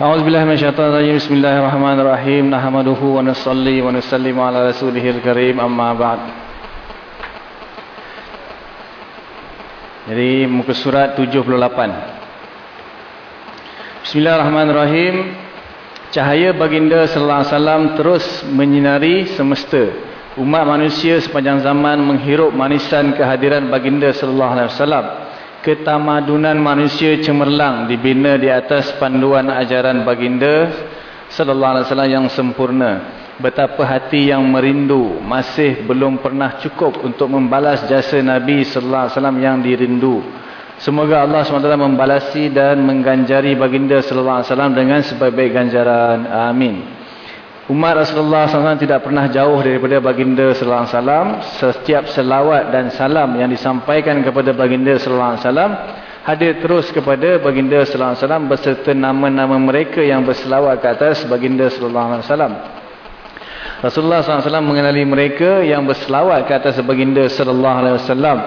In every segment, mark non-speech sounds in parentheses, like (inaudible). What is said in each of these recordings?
أعوذ بالله من الشيطان الرجيم بسم الله الرحمن الرحيم نحمده ونصلي ونسلم على رسوله الكريم أما بعد Jadi muka surat 78 Bismillahirrahmanirrahim Cahaya baginda sallallahu alaihi wasallam terus menyinari semesta. Umat manusia sepanjang zaman menghirup manisan kehadiran baginda sallallahu alaihi wasallam. Ketamadunan manusia cemerlang dibina di atas panduan ajaran baginda sallallahu alaihi wasallam yang sempurna. Betapa hati yang merindu masih belum pernah cukup untuk membalas jasa Nabi sallallahu alaihi wasallam yang dirindu. Semoga Allah SWT membalasi dan mengganjari baginda sallallahu alaihi wasallam dengan sebaik-baik ganjaran. Amin. Umat Rasulullah SAW tidak pernah jauh daripada baginda sallallahu alaihi wasallam. Setiap selawat dan salam yang disampaikan kepada baginda sallallahu alaihi wasallam hadir terus kepada baginda sallallahu alaihi wasallam beserta nama-nama mereka yang berselawat ke atas baginda sallallahu alaihi wasallam. Rasulullah SAW mengenali mereka yang berselawat ke atas baginda sallallahu alaihi wasallam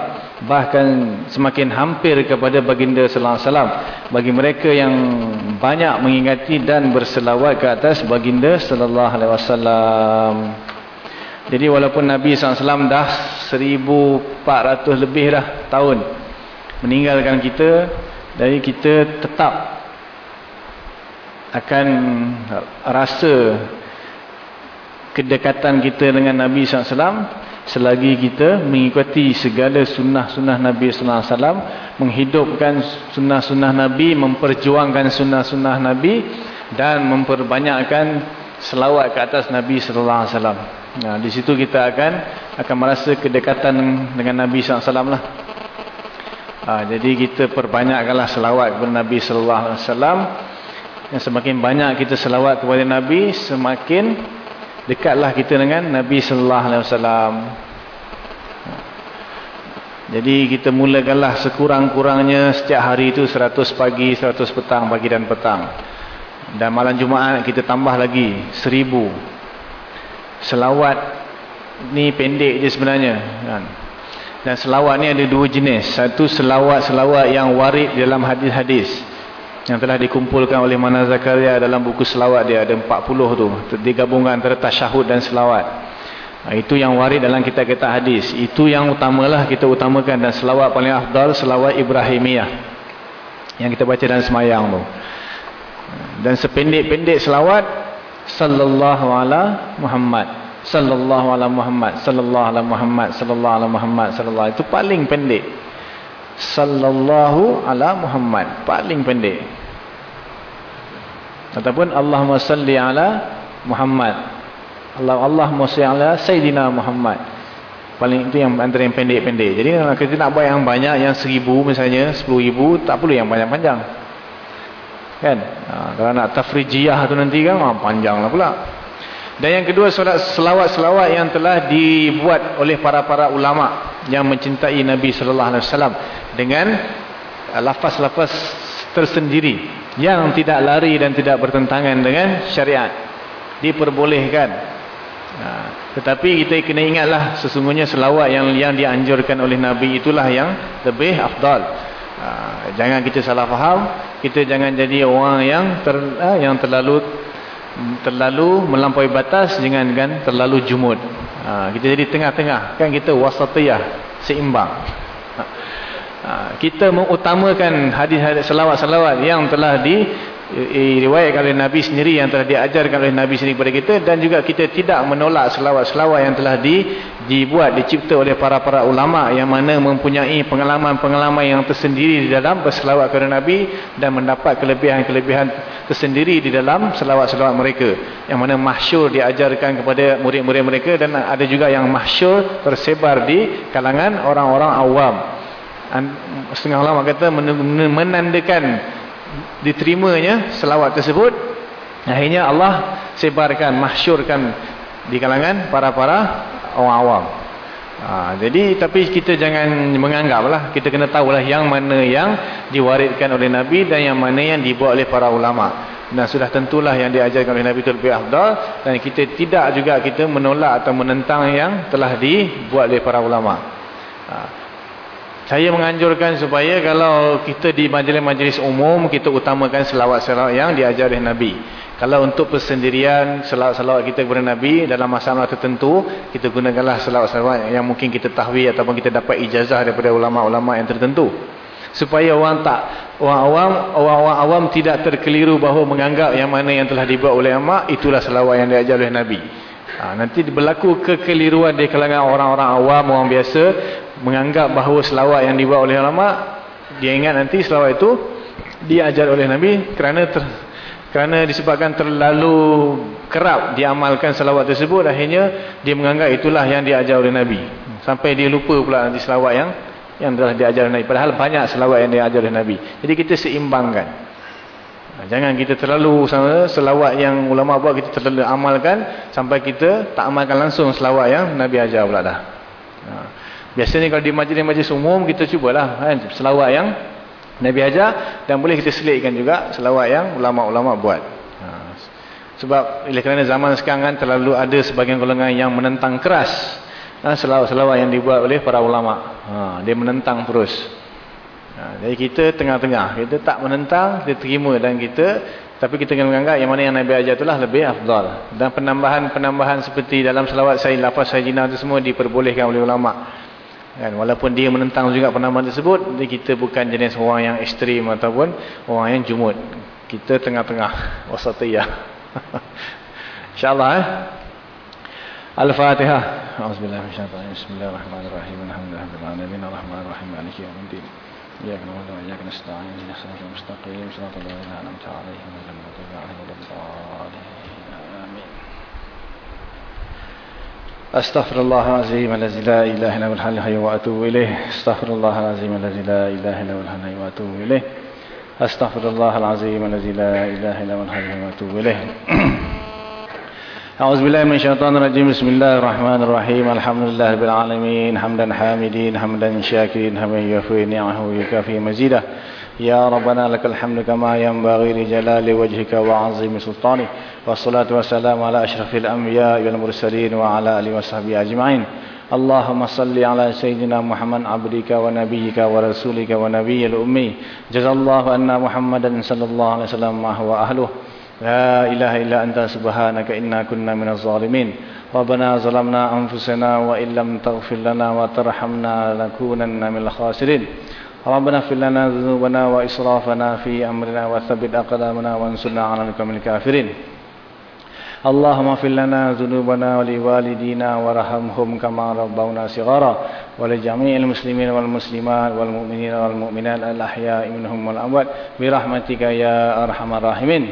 bahkan semakin hampir kepada baginda sallallahu alaihi wasallam bagi mereka yang banyak mengingati dan berselawat ke atas baginda sallallahu alaihi wasallam. Jadi walaupun Nabi SAW dah 1400 lebih dah tahun meninggalkan kita, dari kita tetap akan rasa kedekatan kita dengan Nabi SAW selagi kita mengikuti segala sunnah-sunnah Nabi Sallallahu Alaihi Wasallam, menghidupkan sunnah-sunnah Nabi, memperjuangkan sunnah-sunnah Nabi dan memperbanyakkan selawat ke atas Nabi Sallallahu Alaihi Wasallam. Nah, di situ kita akan akan merasa kedekatan dengan Nabi Sallallahu Alaihi Wasallam lah. Ha, jadi kita perbanyakkanlah selawat kepada Nabi Sallallahu Alaihi Wasallam. Semakin banyak kita selawat kepada Nabi, semakin dekatlah kita dengan Nabi sallallahu alaihi wasallam. Jadi kita mulakanlah sekurang-kurangnya setiap hari itu 100 pagi, 100 petang, pagi dan petang. Dan malam Jumaat kita tambah lagi 1000. Selawat ni pendek je sebenarnya kan. Dan selawat ni ada dua jenis. Satu selawat-selawat yang warid dalam hadis-hadis yang telah dikumpulkan oleh Mana Zakaria dalam buku selawat dia ada 40 tu. Digabungkan antara tasyahud dan selawat. Ha, itu yang warid dalam kitab-kitab hadis. Itu yang utamalah kita utamakan dan selawat paling afdal selawat Ibrahimiyah. Yang kita baca dalam semayang tu. Dan sependek-pendek selawat sallallahu ala Muhammad. Sallallahu ala Muhammad sallallahu ala Muhammad sallallahu ala Muhammad sallallahu itu paling pendek sallallahu ala Muhammad. Paling pendek. Ataupun Allahumma salli ala Muhammad. Allah Allahumma salli ala Sayyidina Muhammad. Paling itu yang antara yang pendek-pendek. Jadi kalau kita nak buat yang banyak yang seribu misalnya sepuluh ribu tak perlu yang banyak-panjang kan? Ha, kalau nak tafrijiyah tu nanti kan ha, panjang lah pula. Dan yang kedua selawat-selawat yang telah dibuat oleh para-para ulama yang mencintai Nabi sallallahu alaihi wasallam dengan uh, lafaz-lafaz tersendiri yang tidak lari dan tidak bertentangan dengan syariat. Diperbolehkan. Nah, tetapi kita kena ingatlah sesungguhnya selawat yang yang dianjurkan oleh Nabi itulah yang lebih afdal. Nah, jangan kita salah faham, kita jangan jadi orang yang ter, uh, yang terlalu terlalu melampaui batas dengan kan terlalu jumud. Ha, kita jadi tengah-tengah. Kan kita wasatiyah, seimbang. Ha, kita mengutamakan hadis-hadis selawat-selawat yang telah di riwayatkan oleh Nabi sendiri yang telah diajarkan oleh Nabi sendiri kepada kita dan juga kita tidak menolak selawat-selawat yang telah di, dibuat, dicipta oleh para-para ulama yang mana mempunyai pengalaman-pengalaman yang tersendiri di dalam berselawat kepada Nabi dan mendapat kelebihan-kelebihan tersendiri di dalam selawat-selawat mereka. Yang mana mahsyur diajarkan kepada murid-murid mereka dan ada juga yang mahsyur tersebar di kalangan orang-orang awam setengah ulama kata menandakan diterimanya selawat tersebut. Akhirnya Allah sebarkan mahsyurkan di kalangan para-para orang awam. Ha, jadi tapi kita jangan menganggaplah kita kena tahulah yang mana yang diwaridkan oleh Nabi dan yang mana yang dibuat oleh para ulama. Dan sudah tentulah yang diajarkan oleh Nabi itu lebih afdal dan kita tidak juga kita menolak atau menentang yang telah dibuat oleh para ulama. Ha. Saya menganjurkan supaya kalau kita di majlis-majlis umum kita utamakan selawat-selawat yang diajar oleh Nabi. Kalau untuk persendirian selawat-selawat kita kepada Nabi dalam masalah tertentu, kita gunakanlah selawat-selawat yang mungkin kita tahwi ataupun kita dapat ijazah daripada ulama-ulama yang tertentu. Supaya orang tak orang awam orang-orang awam tidak terkeliru bahawa menganggap yang mana yang telah dibuat oleh ulama itulah selawat yang diajar oleh Nabi. Ha, nanti berlaku kekeliruan di kalangan orang-orang awam, orang biasa menganggap bahawa selawat yang dibuat oleh ulama dia ingat nanti selawat itu diajar oleh Nabi kerana ter, kerana disebabkan terlalu kerap diamalkan selawat tersebut akhirnya dia menganggap itulah yang diajar oleh Nabi. Sampai dia lupa pula nanti selawat yang yang telah diajar oleh Nabi. Padahal banyak selawat yang diajar oleh Nabi. Jadi kita seimbangkan. Jangan kita terlalu selawat yang ulama buat kita terlalu amalkan sampai kita tak amalkan langsung selawat yang Nabi ajar pula dah Biasanya kalau di majlis-majlis umum kita cubalah kan selawat yang Nabi ajar dan boleh kita selitkan juga selawat yang ulama-ulama buat. Ha. Sebab oleh kerana zaman sekarang kan terlalu ada sebagian golongan yang menentang keras ha, selawat-selawat yang dibuat oleh para ulama. Ha, dia menentang terus. Ha, jadi kita tengah-tengah, kita tak menentang, kita terima dan kita tapi kita kena menganggap yang mana yang Nabi ajar itulah lebih afdal. Dan penambahan-penambahan seperti dalam selawat saya, lafaz saya jinah itu semua diperbolehkan oleh ulama' Kan? Walaupun dia menentang juga penamaan tersebut, kita bukan jenis orang yang ekstrim ataupun orang yang jumud. Kita tengah-tengah. (laughs) Wasatiyah. (laughs) InsyaAllah eh. Al-Fatihah. Bismillahirrahmanirrahim. Bismillahirrahmanirrahim. Alhamdulillahirrahmanirrahim. Alhamdulillahirrahmanirrahim. Maliki yawmiddin. إياك نعبد وإياك نستعين اهدنا الصراط المستقيم صراط الذين أنعمت عليهم غير المغضوب عليهم ولا الضالين أستغفر الله العظيم الذي لا إله إلا هو الحي وأتوب إليه. أستغفر الله العظيم الذي لا إله إلا هو الحي وأتوب إليه. أستغفر الله العظيم الذي لا إله إلا هو الحي وأتوب إليه. أعوذ بالله من الشيطان الرجيم. بسم الله الرحمن الرحيم. الحمد لله رب العالمين. حمدا حامدين. حمدا شاكرين. حمدا يوفي نعمه ويكافي مزيده. يا ربنا لك الحمد كما ينبغي لجلال وجهك وعظيم سلطانك والصلاة والسلام على أشرف الأنبياء والمرسلين وعلى آله وصحبه أجمعين اللهم صل على سيدنا محمد عبدك ونبيك ورسولك ونبي الأمي جزا الله أن محمدا صلى الله عليه وسلم ما هو أهله لا إله إلا أنت سبحانك إنا كنا من الظالمين ربنا ظلمنا أنفسنا وإن لم تغفر لنا وترحمنا لنكونن من الخاسرين ربنا اغفر لنا ذنوبنا وإسرافنا في أمرنا وثبت أقدامنا وانصرنا على القوم الكافرين اللهم اغفر لنا ذنوبنا ولوالدينا وارحمهم كما ربونا صغارا ولجميع المسلمين والمسلمات والمؤمنين والمؤمنات الأحياء منهم والأموات برحمتك يا أرحم الراحمين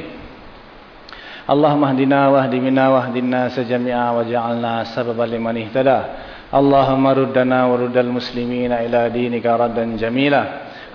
اللهم اهدنا واهد منا واهد الناس جميعا وجعلنا سببا لمن اهتدى اللهم ردنا ورد المسلمين إلى دينك ردا جميلا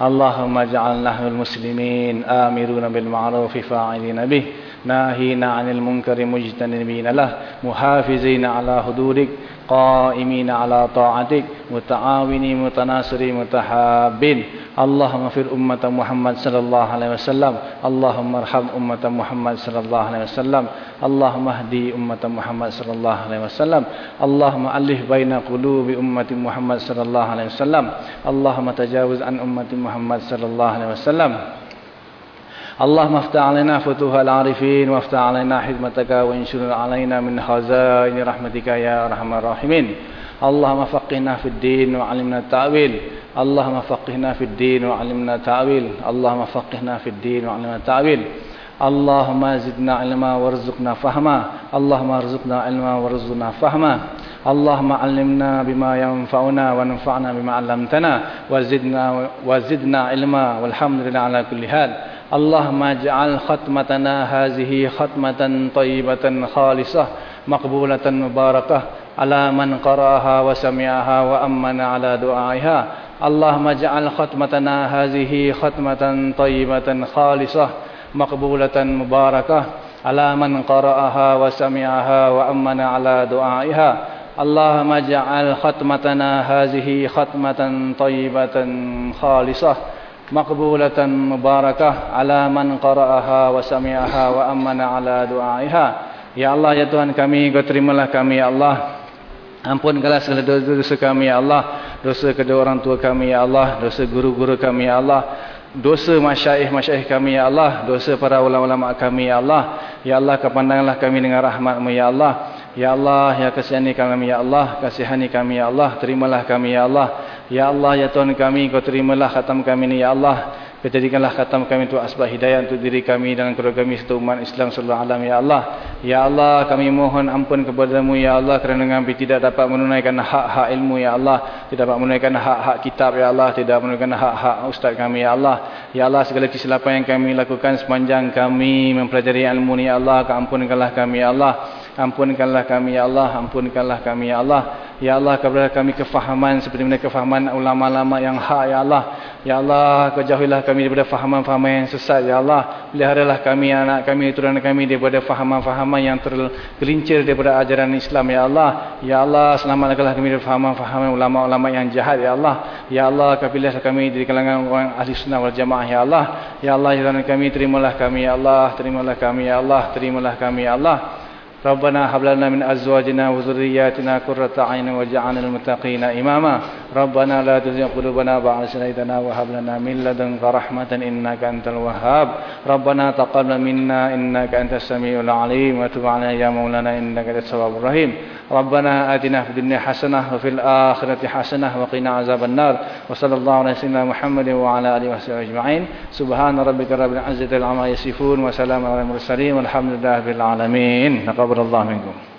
اللهم اجعل نحن المسلمين آمرون بالمعروف فاعلين به ناهين عن المنكر مجتنبين له محافظين على حدودك قائمين على طاعتك متعاونين متناصرين متحابين اللهم اغفر أمة محمد صلى الله عليه وسلم اللهم ارحم أمة محمد صلى الله عليه وسلم اللهم اهدي أمة محمد صلى الله عليه وسلم اللهم ألف بين قلوب أمة محمد صلى الله عليه وسلم اللهم تجاوز عن أمة محمد صلى الله عليه وسلم اللهم افتح علينا فتوح العارفين وافتح علينا حكمتك وانشر علينا من خزائن رحمتك يا أرحم الراحمين. اللهم فقهنا في الدين وعلمنا التأويل. اللهم فقهنا في الدين وعلمنا التأويل. اللهم فقهنا في الدين وعلمنا التأويل. اللهم زدنا علما وارزقنا فهما. اللهم ارزقنا علما وارزقنا فهما. اللهم علمنا بما ينفعنا وانفعنا بما علمتنا. وزدنا وزدنا علما. والحمد لله على كل حال. اللهم اجعل ختمتنا هذه ختمة طيبة خالصة مقبولة مباركة على من قرأها وسمعها وأمن على دعائها. اللهم اجعل ختمتنا هذه ختمة طيبة خالصة مقبولة مباركة على من قرأها وسمعها وأمن على دعائها. اللهم اجعل ختمتنا هذه ختمة طيبة خالصة مقبولة مباركة على من قرأها وسمعها وأمن على دعائها Ya Allah, ya Tuhan kami, Kau terimalah kami, Ya Allah. Ampunkanlah segala dosa-dosa kami, Ya Allah. dosa kedua orang tua kami ya Allah dosa guru-guru kami ya Allah dosa masyaih-masyaih kami ya Allah dosa para ulama-ulama kami ya Allah ya Allah kepandanglah kami dengan rahmat-Mu ya Allah ya Allah ya kasihani kami ya Allah kasihani kami ya Allah terimalah kami ya Allah ya Allah ya Tuhan kami kau terimalah khatam kami ni ya Allah Kejadikanlah khatam kami untuk asbab hidayah untuk diri kami dan keluarga kami serta umat Islam sallallahu alam ya Allah. Ya Allah, kami mohon ampun kepada-Mu ya Allah kerana kami tidak dapat menunaikan hak-hak ilmu ya Allah, tidak dapat menunaikan hak-hak kitab ya Allah, tidak menunaikan hak-hak ustaz kami ya Allah. Ya Allah, segala kesilapan yang kami lakukan sepanjang kami mempelajari ilmu ya Allah, ampunkanlah kami ya Allah. Ampunkanlah kami ya Allah, ampunkanlah kami ya Allah. Ya Allah, kepada kami kefahaman seperti mana kefahaman ulama-ulama yang hak ya Allah. Ya Allah, kejauhilah kami daripada fahaman-fahaman yang sesat ya Allah. Peliharalah kami anak kami turunan kami daripada fahaman-fahaman yang tergelincir daripada ajaran Islam ya Allah. Ya Allah, selamatkanlah kami dari fahaman-fahaman ulama-ulama yang jahat ya Allah. Ya Allah, kapilahlah kami dari kalangan orang ahli sunnah wal jamaah ya Allah. Ya Allah, ya kami terimalah kami ya Allah, terimalah kami ya Allah, terimalah kami ya Allah. ربنا هب لنا من أزواجنا وذرياتنا قرة أعين واجعلنا للمتقين إماما. ربنا لا تزغ قلوبنا بعد إذ هديتنا وهب لنا من لدنك رحمة إنك أنت الوهاب. ربنا تقبل منا إنك أنت السميع العليم وتب علينا يا مولانا إنك أنت التواب الرحيم. ربنا آتنا في الدنيا حسنة وفي الآخرة حسنة وقنا عذاب النار. وصلى الله على سيدنا محمد وعلى آله وصحبه أجمعين. سبحان ربك رب العزة عما يصفون وسلام على المرسلين والحمد لله رب العالمين. تقبل الله منكم.